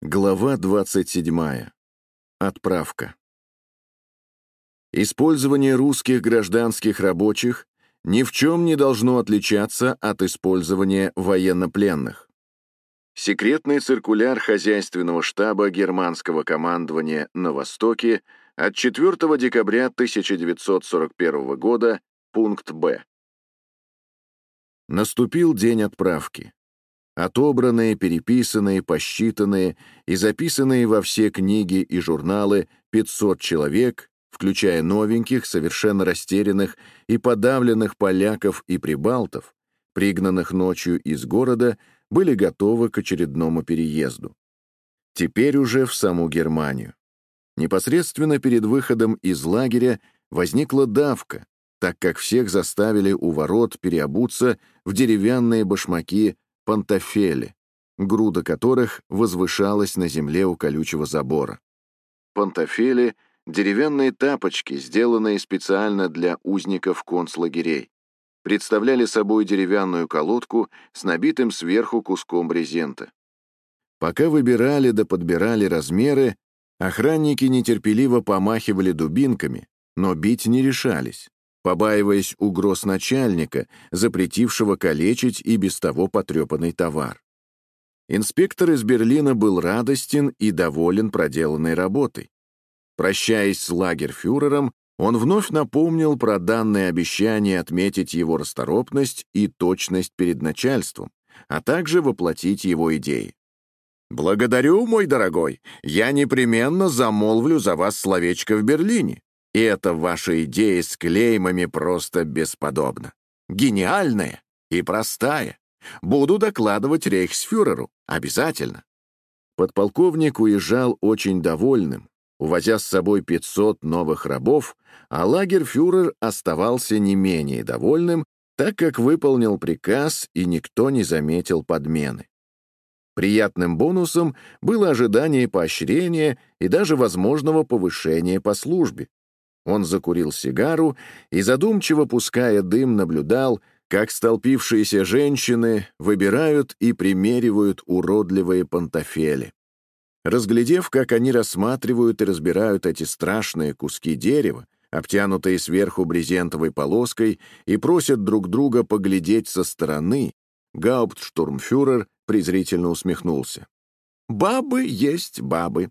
Глава 27. Отправка. Использование русских гражданских рабочих ни в чем не должно отличаться от использования военнопленных. Секретный циркуляр хозяйственного штаба германского командования на Востоке от 4 декабря 1941 года, пункт Б. Наступил день отправки. Отобранные, переписанные, посчитанные и записанные во все книги и журналы 500 человек, включая новеньких, совершенно растерянных и подавленных поляков и прибалтов, пригнанных ночью из города, были готовы к очередному переезду. Теперь уже в саму Германию. Непосредственно перед выходом из лагеря возникла давка, так как всех заставили у ворот переобуться в деревянные башмаки пантофели, груда которых возвышалась на земле у колючего забора. Пантофели — деревянные тапочки, сделанные специально для узников концлагерей. Представляли собой деревянную колодку с набитым сверху куском брезента. Пока выбирали да подбирали размеры, охранники нетерпеливо помахивали дубинками, но бить не решались побаиваясь угроз начальника, запретившего калечить и без того потрепанный товар. Инспектор из Берлина был радостен и доволен проделанной работой. Прощаясь с лагерфюрером, он вновь напомнил про данное обещание отметить его расторопность и точность перед начальством, а также воплотить его идеи. «Благодарю, мой дорогой, я непременно замолвлю за вас словечко в Берлине. И эта ваша идея с клеймами просто бесподобна. Гениальная и простая. Буду докладывать рейхсфюреру. Обязательно. Подполковник уезжал очень довольным, увозя с собой 500 новых рабов, а лагерфюрер оставался не менее довольным, так как выполнил приказ и никто не заметил подмены. Приятным бонусом было ожидание поощрения и даже возможного повышения по службе. Он закурил сигару и, задумчиво пуская дым, наблюдал, как столпившиеся женщины выбирают и примеривают уродливые пантофели. Разглядев, как они рассматривают и разбирают эти страшные куски дерева, обтянутые сверху брезентовой полоской, и просят друг друга поглядеть со стороны, гауптштурмфюрер презрительно усмехнулся. «Бабы есть бабы.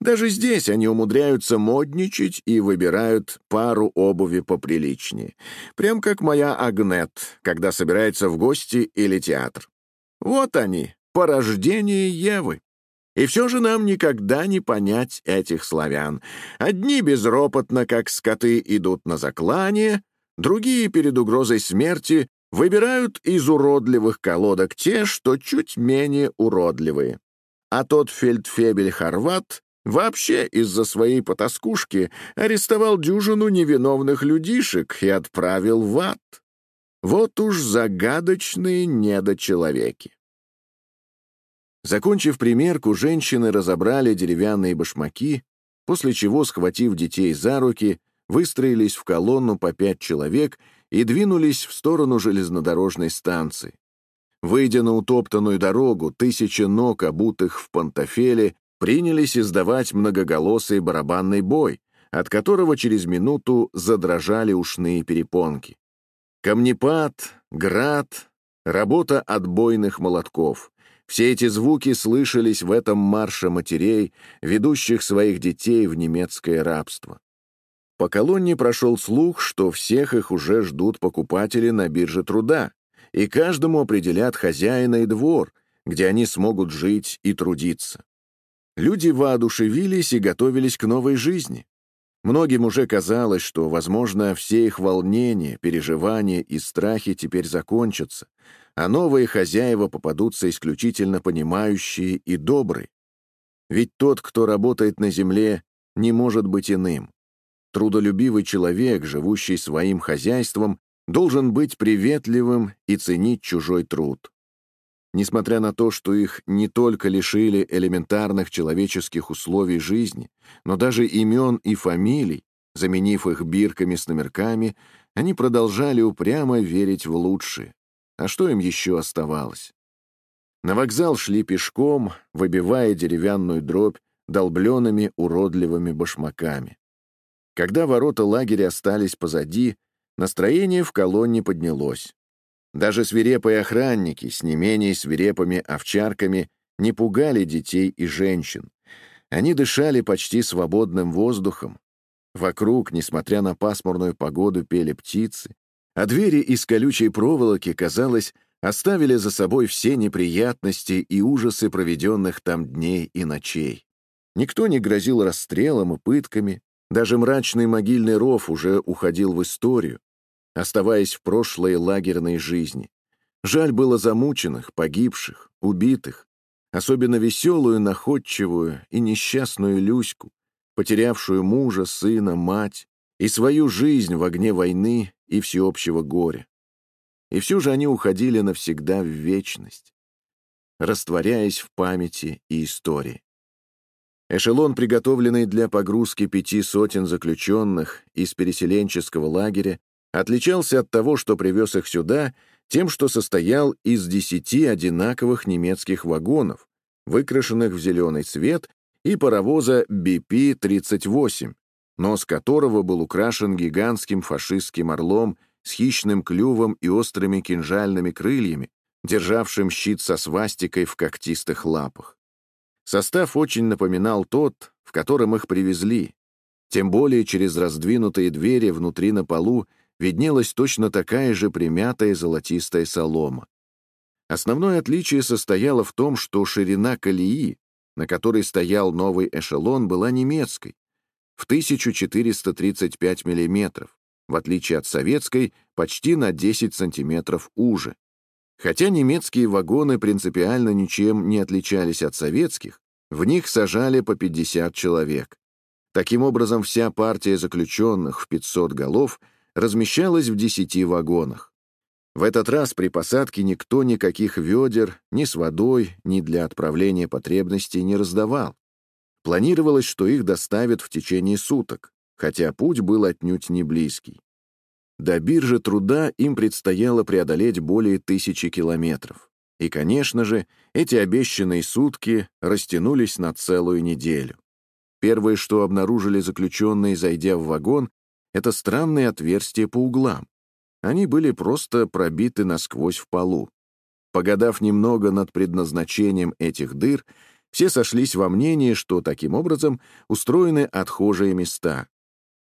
Даже здесь они умудряются модничать и выбирают пару обуви поприличнее. Прям как моя Агнет, когда собирается в гости или театр. Вот они, порождение Евы. И все же нам никогда не понять этих славян. Одни безропотно, как скоты, идут на заклание, другие перед угрозой смерти выбирают из уродливых колодок те, что чуть менее уродливые. А тот фельдфебель-хорват Вообще из-за своей потаскушки арестовал дюжину невиновных людишек и отправил в ад. Вот уж загадочные недочеловеки. Закончив примерку, женщины разобрали деревянные башмаки, после чего, схватив детей за руки, выстроились в колонну по пять человек и двинулись в сторону железнодорожной станции. Выйдя на утоптанную дорогу, тысячи ног, обутых в пантофеле, принялись издавать многоголосый барабанный бой, от которого через минуту задрожали ушные перепонки. Камнепад, град, работа отбойных молотков. Все эти звуки слышались в этом марше матерей, ведущих своих детей в немецкое рабство. По колонне прошел слух, что всех их уже ждут покупатели на бирже труда, и каждому определят хозяина и двор, где они смогут жить и трудиться. Люди воодушевились и готовились к новой жизни. Многим уже казалось, что, возможно, все их волнения, переживания и страхи теперь закончатся, а новые хозяева попадутся исключительно понимающие и добрые. Ведь тот, кто работает на земле, не может быть иным. Трудолюбивый человек, живущий своим хозяйством, должен быть приветливым и ценить чужой труд. Несмотря на то, что их не только лишили элементарных человеческих условий жизни, но даже имен и фамилий, заменив их бирками с номерками, они продолжали упрямо верить в лучшее. А что им еще оставалось? На вокзал шли пешком, выбивая деревянную дробь долбленными уродливыми башмаками. Когда ворота лагеря остались позади, настроение в колонне поднялось. Даже свирепые охранники с не менее свирепыми овчарками не пугали детей и женщин. Они дышали почти свободным воздухом. Вокруг, несмотря на пасмурную погоду, пели птицы, а двери из колючей проволоки, казалось, оставили за собой все неприятности и ужасы проведенных там дней и ночей. Никто не грозил расстрелом и пытками, даже мрачный могильный ров уже уходил в историю, оставаясь в прошлой лагерной жизни. Жаль было замученных, погибших, убитых, особенно веселую, находчивую и несчастную Люську, потерявшую мужа, сына, мать и свою жизнь в огне войны и всеобщего горя. И все же они уходили навсегда в вечность, растворяясь в памяти и истории. Эшелон, приготовленный для погрузки пяти сотен заключенных из переселенческого лагеря, отличался от того, что привез их сюда, тем, что состоял из десяти одинаковых немецких вагонов, выкрашенных в зеленый цвет, и паровоза BP-38, нос которого был украшен гигантским фашистским орлом с хищным клювом и острыми кинжальными крыльями, державшим щит со свастикой в когтистых лапах. Состав очень напоминал тот, в котором их привезли. Тем более через раздвинутые двери внутри на полу виднелась точно такая же примятая золотистая солома. Основное отличие состояло в том, что ширина колеи, на которой стоял новый эшелон, была немецкой, в 1435 мм, в отличие от советской, почти на 10 сантиметров уже. Хотя немецкие вагоны принципиально ничем не отличались от советских, в них сажали по 50 человек. Таким образом, вся партия заключенных в 500 голов размещалась в 10 вагонах. В этот раз при посадке никто никаких ведер ни с водой, ни для отправления потребностей не раздавал. Планировалось, что их доставят в течение суток, хотя путь был отнюдь не близкий. До биржи труда им предстояло преодолеть более тысячи километров. И, конечно же, эти обещанные сутки растянулись на целую неделю. Первое, что обнаружили заключенные, зайдя в вагон, это странные отверстия по углам. Они были просто пробиты насквозь в полу. Погадав немного над предназначением этих дыр, все сошлись во мнении, что таким образом устроены отхожие места,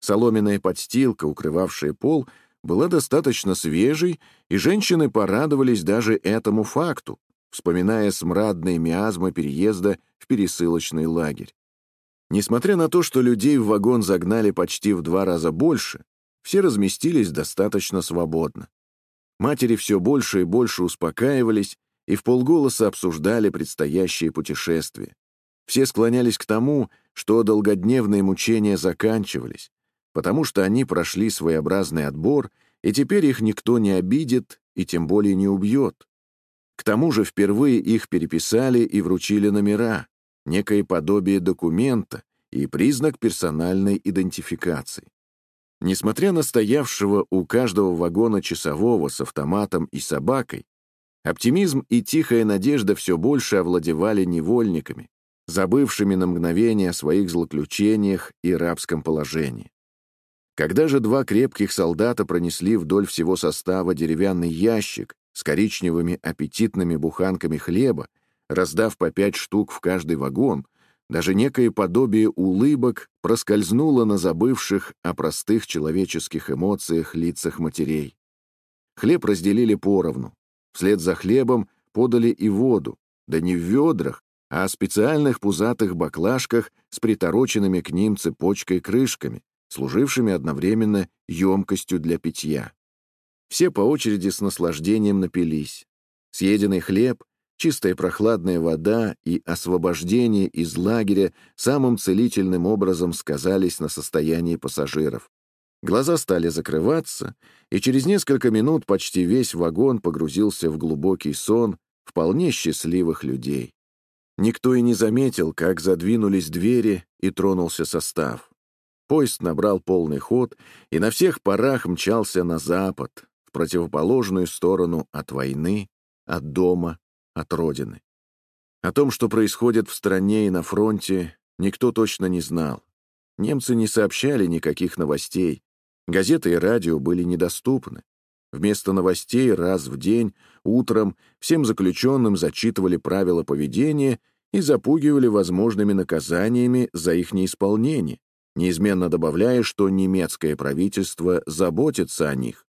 Соломенная подстилка, укрывавшая пол, была достаточно свежей, и женщины порадовались даже этому факту, вспоминая смрадные миазмы переезда в пересылочный лагерь. Несмотря на то, что людей в вагон загнали почти в два раза больше, все разместились достаточно свободно. Матери все больше и больше успокаивались и в полголоса обсуждали предстоящее путешествие. Все склонялись к тому, что долгодневные мучения заканчивались, потому что они прошли своеобразный отбор, и теперь их никто не обидит и тем более не убьет. К тому же впервые их переписали и вручили номера, некое подобие документа и признак персональной идентификации. Несмотря на стоявшего у каждого вагона часового с автоматом и собакой, оптимизм и тихая надежда все больше овладевали невольниками, забывшими на мгновение о своих злоключениях и рабском положении. Когда же два крепких солдата пронесли вдоль всего состава деревянный ящик с коричневыми аппетитными буханками хлеба, раздав по пять штук в каждый вагон, даже некое подобие улыбок проскользнуло на забывших о простых человеческих эмоциях лицах матерей. Хлеб разделили поровну. Вслед за хлебом подали и воду, да не в ведрах, а о специальных пузатых баклажках с притороченными к ним цепочкой крышками, служившими одновременно емкостью для питья. Все по очереди с наслаждением напились. Съеденный хлеб, чистая прохладная вода и освобождение из лагеря самым целительным образом сказались на состоянии пассажиров. Глаза стали закрываться, и через несколько минут почти весь вагон погрузился в глубокий сон вполне счастливых людей. Никто и не заметил, как задвинулись двери и тронулся состав. Поезд набрал полный ход и на всех парах мчался на запад, в противоположную сторону от войны, от дома, от родины. О том, что происходит в стране и на фронте, никто точно не знал. Немцы не сообщали никаких новостей, газеты и радио были недоступны. Вместо новостей раз в день, утром, всем заключенным зачитывали правила поведения и запугивали возможными наказаниями за их неисполнение, неизменно добавляя, что немецкое правительство заботится о них.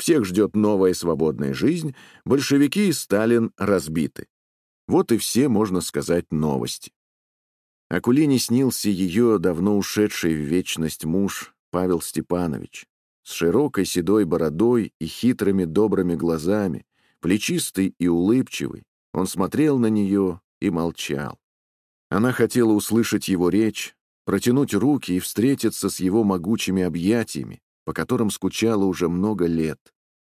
Всех ждет новая свободная жизнь, большевики и Сталин разбиты. Вот и все, можно сказать, новости. Акулине снился ее давно ушедший в вечность муж Павел Степанович с широкой седой бородой и хитрыми добрыми глазами, плечистый и улыбчивый. Он смотрел на нее и молчал. Она хотела услышать его речь, протянуть руки и встретиться с его могучими объятиями, по которым скучала уже много лет.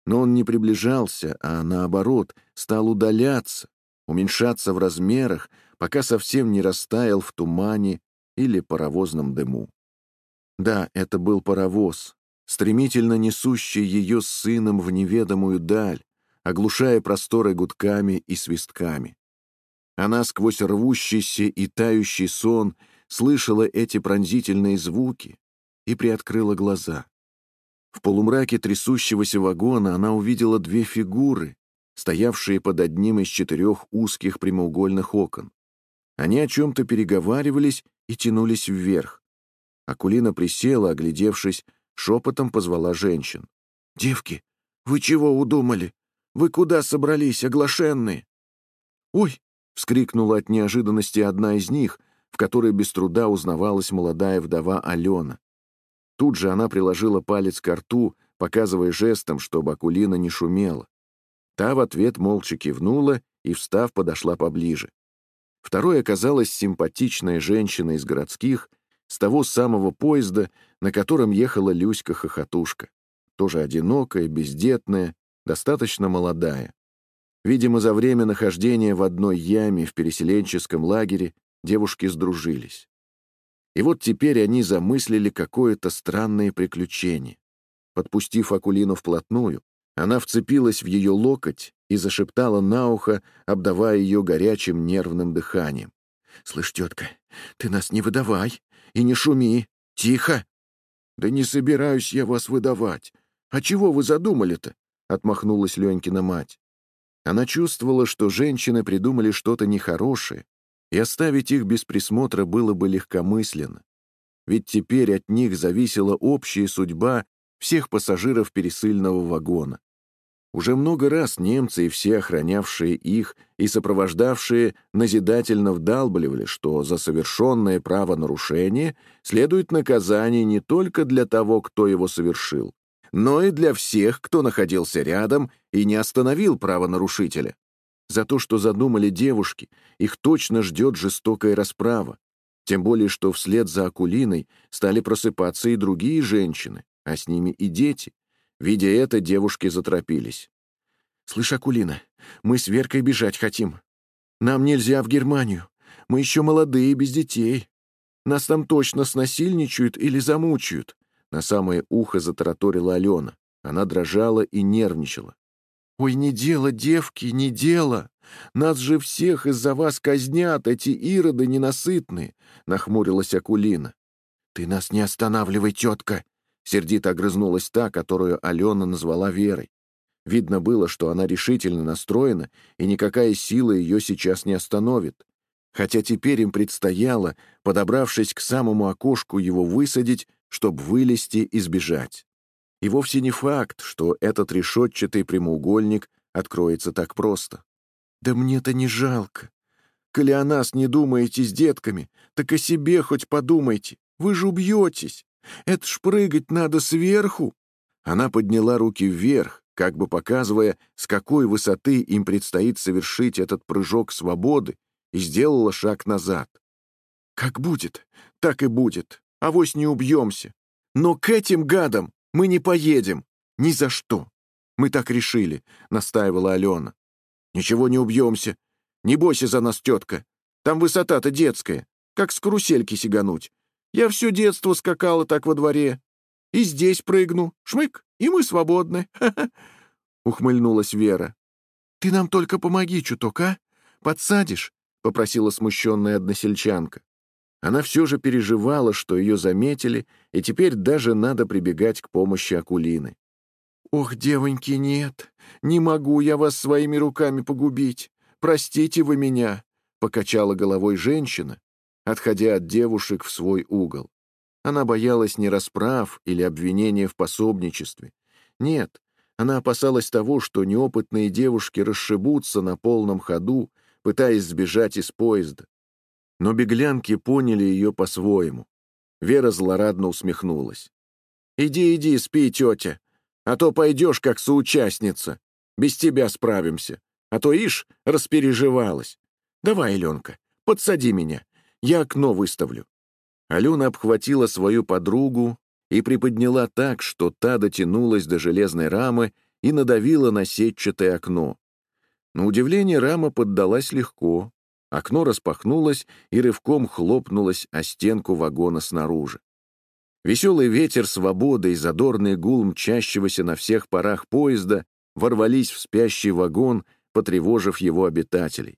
Но он не приближался, а наоборот, стал удаляться, уменьшаться в размерах, пока совсем не растаял в тумане или паровозном дыму. Да, это был паровоз, стремительно несущий ее с сыном в неведомую даль, оглушая просторы гудками и свистками. Она сквозь рвущийся и тающий сон слышала эти пронзительные звуки и приоткрыла глаза. В полумраке трясущегося вагона она увидела две фигуры, стоявшие под одним из четырех узких прямоугольных окон. Они о чем-то переговаривались и тянулись вверх. Акулина присела, оглядевшись, шепотом позвала женщин. «Девки, вы чего удумали? Вы куда собрались, оглашенные?» «Ой!» — вскрикнула от неожиданности одна из них, в которой без труда узнавалась молодая вдова Алена. Тут же она приложила палец к рту, показывая жестом, чтобы Акулина не шумела. Та в ответ молча кивнула и, встав, подошла поближе. Второй оказалась симпатичная женщина из городских, с того самого поезда, на котором ехала Люська-хохотушка. Тоже одинокая, бездетная, достаточно молодая. Видимо, за время нахождения в одной яме в переселенческом лагере девушки сдружились. И вот теперь они замыслили какое-то странное приключение. Подпустив Акулину вплотную, она вцепилась в ее локоть и зашептала на ухо, обдавая ее горячим нервным дыханием. «Слышь, тетка, ты нас не выдавай и не шуми. Тихо!» «Да не собираюсь я вас выдавать. А чего вы задумали-то?» — отмахнулась Ленькина мать. Она чувствовала, что женщины придумали что-то нехорошее, и оставить их без присмотра было бы легкомысленно. Ведь теперь от них зависела общая судьба всех пассажиров пересыльного вагона. Уже много раз немцы и все охранявшие их и сопровождавшие назидательно вдалбливали, что за совершенное правонарушение следует наказание не только для того, кто его совершил, но и для всех, кто находился рядом и не остановил правонарушителя. За то, что задумали девушки, их точно ждет жестокая расправа. Тем более, что вслед за Акулиной стали просыпаться и другие женщины, а с ними и дети. Видя это, девушки заторопились. «Слышь, Акулина, мы с Веркой бежать хотим. Нам нельзя в Германию. Мы еще молодые, без детей. Нас там точно снасильничают или замучают». На самое ухо затараторила Алена. Она дрожала и нервничала. «Ой, не дело, девки, не дело! Нас же всех из-за вас казнят, эти ироды ненасытные!» — нахмурилась Акулина. «Ты нас не останавливай, тетка!» — сердито огрызнулась та, которую Алена назвала Верой. Видно было, что она решительно настроена, и никакая сила ее сейчас не остановит. Хотя теперь им предстояло, подобравшись к самому окошку, его высадить, чтобы вылезти и сбежать. И вовсе не факт, что этот решетчатый прямоугольник откроется так просто. Да мне-то не жалко. Коли о нас не думаете с детками, так о себе хоть подумайте. Вы же убьетесь. Это ж прыгать надо сверху. Она подняла руки вверх, как бы показывая, с какой высоты им предстоит совершить этот прыжок свободы, и сделала шаг назад. «Как будет, так и будет. Авось не убьемся. Но к этим гадам мы не поедем. Ни за что. Мы так решили, — настаивала Алена. Ничего не убьемся. Не бойся за нас, тетка. Там высота-то детская. Как с карусельки сигануть. Я все детство скакала так во дворе. И здесь прыгну. Шмык, и мы свободны. Ухмыльнулась Вера. Ты нам только помоги чуток, а? подсадишь?» — попросила смущенная односельчанка. Она все же переживала, что ее заметили, и теперь даже надо прибегать к помощи Акулины. «Ох, девоньки, нет, не могу я вас своими руками погубить. Простите вы меня», — покачала головой женщина, отходя от девушек в свой угол. Она боялась не расправ или обвинения в пособничестве. Нет, она опасалась того, что неопытные девушки расшибутся на полном ходу, пытаясь сбежать из поезда. Но беглянки поняли ее по-своему. Вера злорадно усмехнулась. «Иди, иди, спи, тетя, а то пойдешь как соучастница. Без тебя справимся. А то, ишь, распереживалась. Давай, Аленка, подсади меня, я окно выставлю». Алена обхватила свою подругу и приподняла так, что та дотянулась до железной рамы и надавила на сетчатое окно. На удивление рама поддалась легко, Окно распахнулось и рывком хлопнулось о стенку вагона снаружи. Веселый ветер свободы и задорный гул мчащегося на всех парах поезда ворвались в спящий вагон, потревожив его обитателей.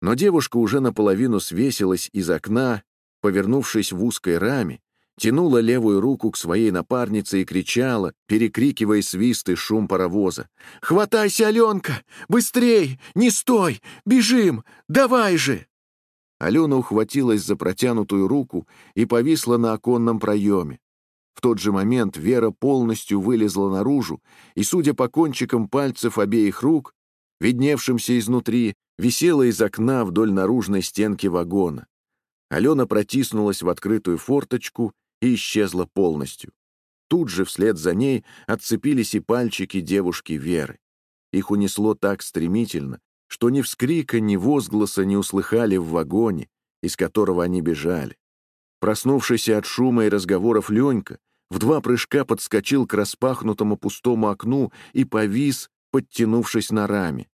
Но девушка уже наполовину свесилась из окна, повернувшись в узкой раме, тянула левую руку к своей напарнице и кричала, перекрикивая свист и шум паровоза. «Хватайся, Аленка! Быстрей! Не стой! Бежим! Давай же!» Алена ухватилась за протянутую руку и повисла на оконном проеме. В тот же момент Вера полностью вылезла наружу, и, судя по кончикам пальцев обеих рук, видневшимся изнутри, висела из окна вдоль наружной стенки вагона. Алена протиснулась в открытую форточку и исчезла полностью. Тут же вслед за ней отцепились и пальчики девушки Веры. Их унесло так стремительно, что ни вскрика, ни возгласа не услыхали в вагоне, из которого они бежали. Проснувшийся от шума и разговоров Ленька в два прыжка подскочил к распахнутому пустому окну и повис, подтянувшись на раме.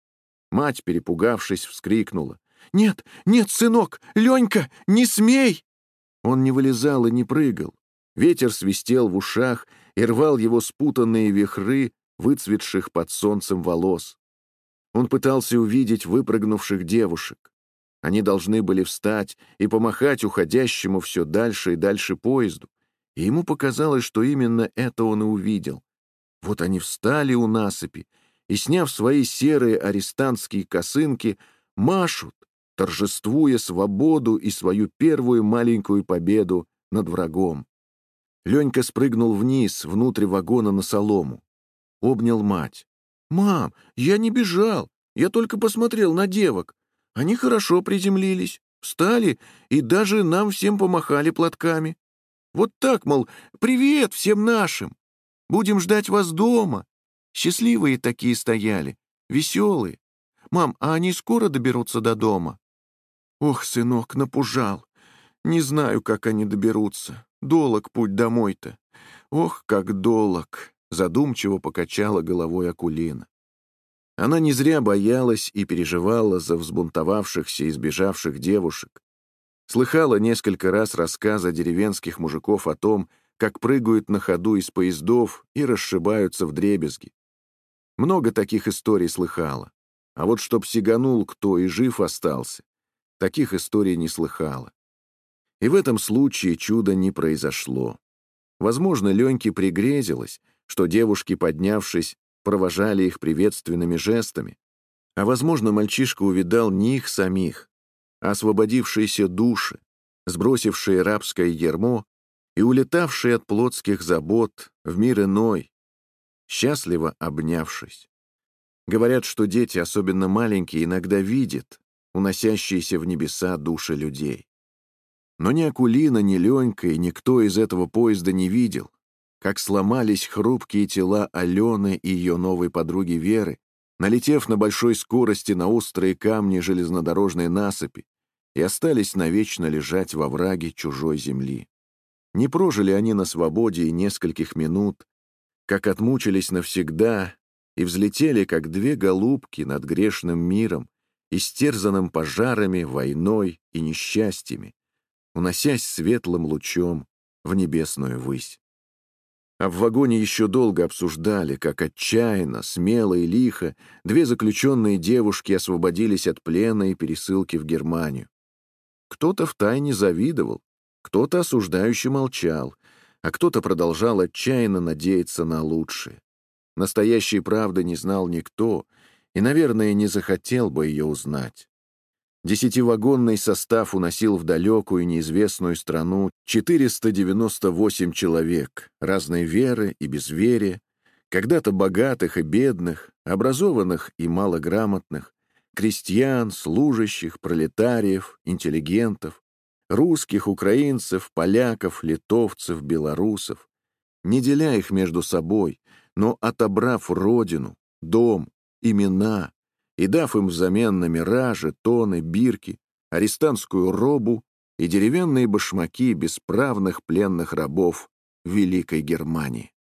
Мать, перепугавшись, вскрикнула. «Нет, нет, сынок! Ленька, не смей!» Он не вылезал и не прыгал. Ветер свистел в ушах и рвал его спутанные вихры, выцветших под солнцем волос. Он пытался увидеть выпрыгнувших девушек. Они должны были встать и помахать уходящему все дальше и дальше поезду, и ему показалось, что именно это он и увидел. Вот они встали у насыпи и, сняв свои серые арестантские косынки, машут, торжествуя свободу и свою первую маленькую победу над врагом. Ленька спрыгнул вниз, внутрь вагона на солому. Обнял мать. «Мам, я не бежал, я только посмотрел на девок. Они хорошо приземлились, встали и даже нам всем помахали платками. Вот так, мол, привет всем нашим. Будем ждать вас дома. Счастливые такие стояли, веселые. Мам, а они скоро доберутся до дома?» Ох, сынок, напужал. Не знаю, как они доберутся. Долог путь домой-то. Ох, как долог. Задумчиво покачала головой Акулина. Она не зря боялась и переживала за взбунтовавшихся и сбежавших девушек. Слыхала несколько раз рассказы деревенских мужиков о том, как прыгают на ходу из поездов и расшибаются в дребезги. Много таких историй слыхала. А вот чтоб сиганул кто и жив остался, Таких историй не слыхала. И в этом случае чудо не произошло. Возможно, Леньке пригрезилось, что девушки, поднявшись, провожали их приветственными жестами, а, возможно, мальчишка увидал не их самих, а освободившиеся души, сбросившие рабское ермо и улетавшие от плотских забот в мир иной, счастливо обнявшись. Говорят, что дети, особенно маленькие, иногда видят, уносящиеся в небеса души людей. Но ни Акулина, ни Ленька и никто из этого поезда не видел, как сломались хрупкие тела Алены и ее новой подруги Веры, налетев на большой скорости на острые камни железнодорожной насыпи, и остались навечно лежать во враге чужой земли. Не прожили они на свободе и нескольких минут, как отмучились навсегда и взлетели, как две голубки над грешным миром, истерзанным пожарами, войной и несчастьями, уносясь светлым лучом в небесную высь. А в вагоне еще долго обсуждали, как отчаянно, смело и лихо две заключенные девушки освободились от плена и пересылки в Германию. Кто-то втайне завидовал, кто-то осуждающе молчал, а кто-то продолжал отчаянно надеяться на лучшее. Настоящей правды не знал никто, и, наверное, не захотел бы ее узнать. Десятивагонный состав уносил в далекую неизвестную страну 498 человек разной веры и безверия, когда-то богатых и бедных, образованных и малограмотных, крестьян, служащих, пролетариев, интеллигентов, русских, украинцев, поляков, литовцев, белорусов, не деля их между собой, но отобрав родину, дом, имена, и дав им взамен номера, жетоны, бирки, арестантскую робу и деревянные башмаки бесправных пленных рабов Великой Германии.